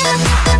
Yeah.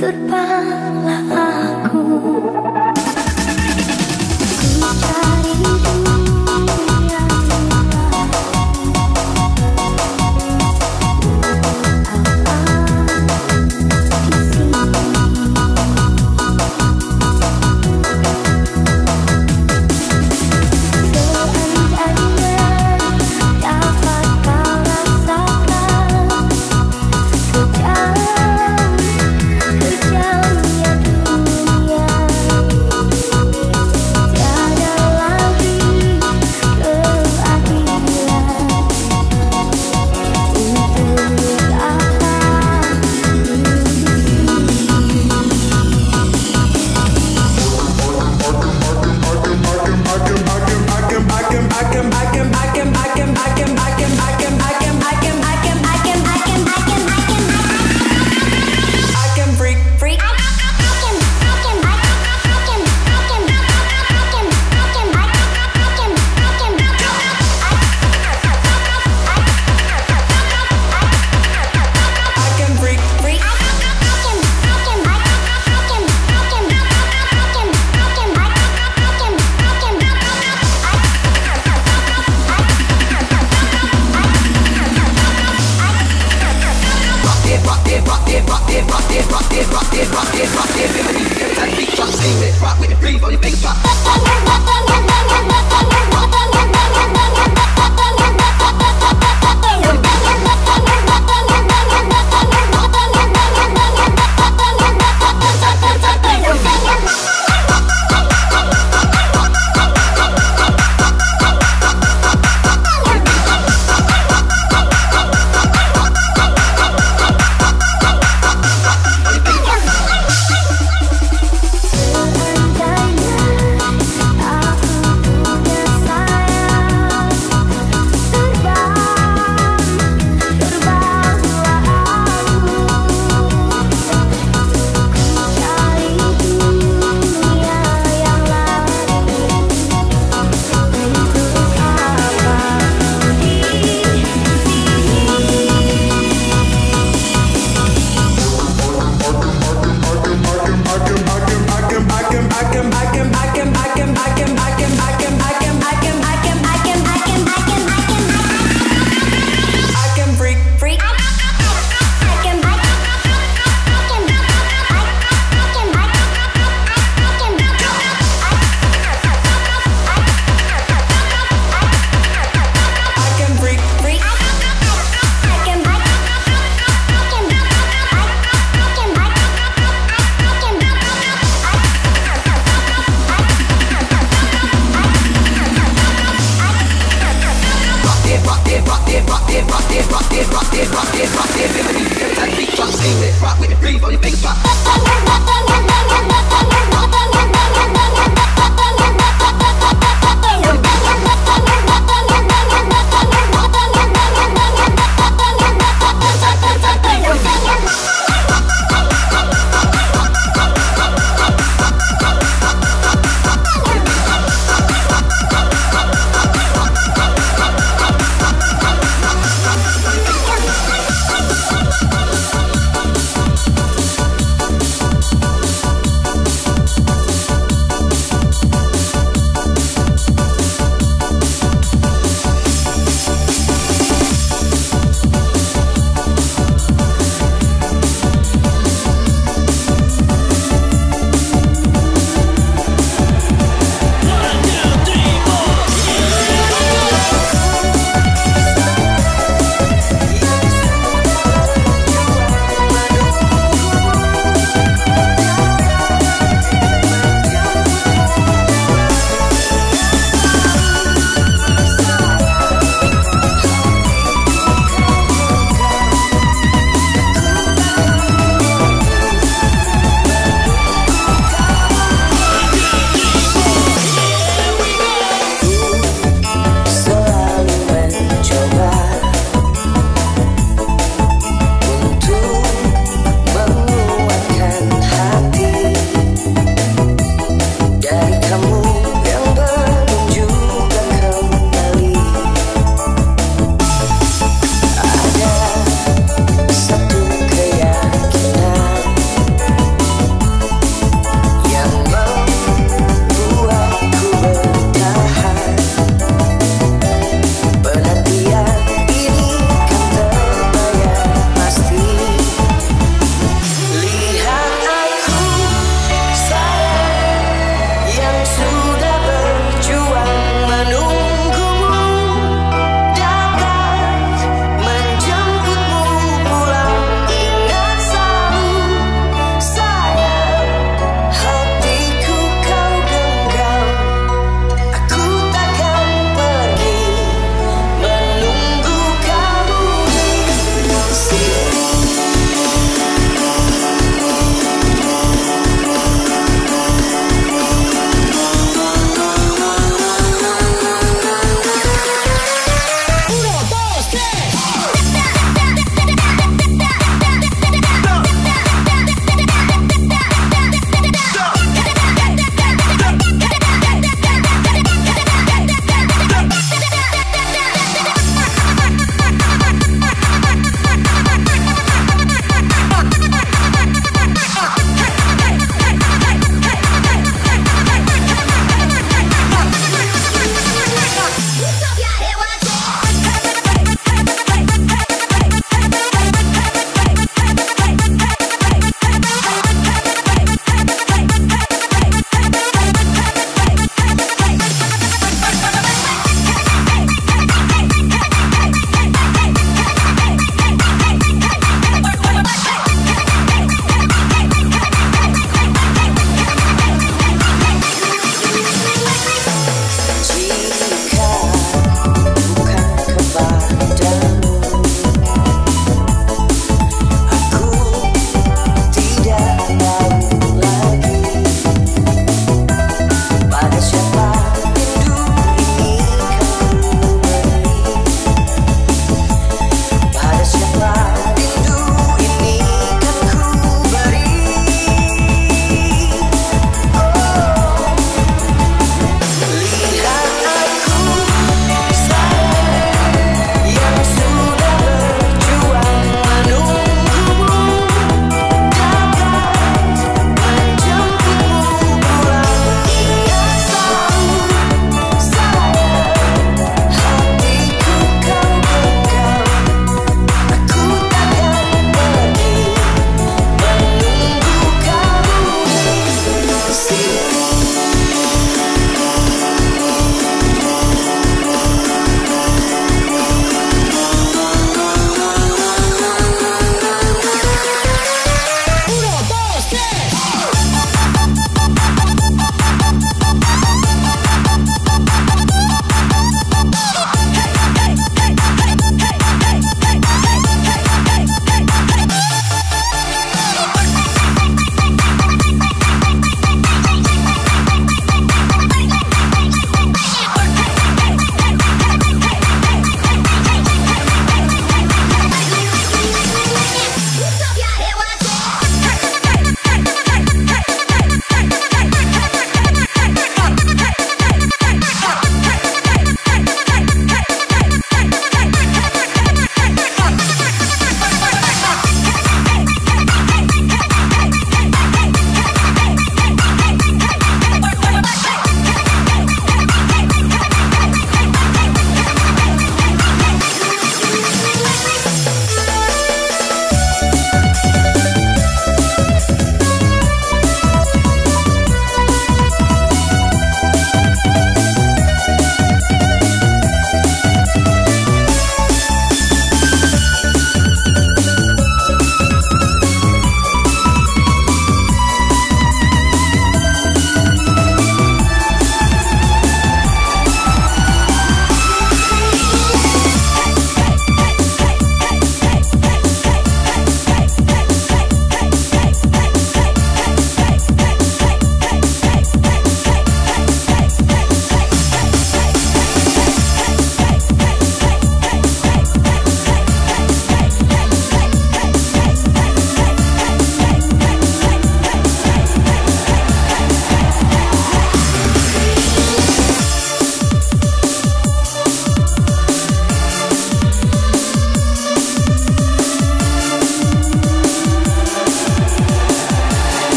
goodbye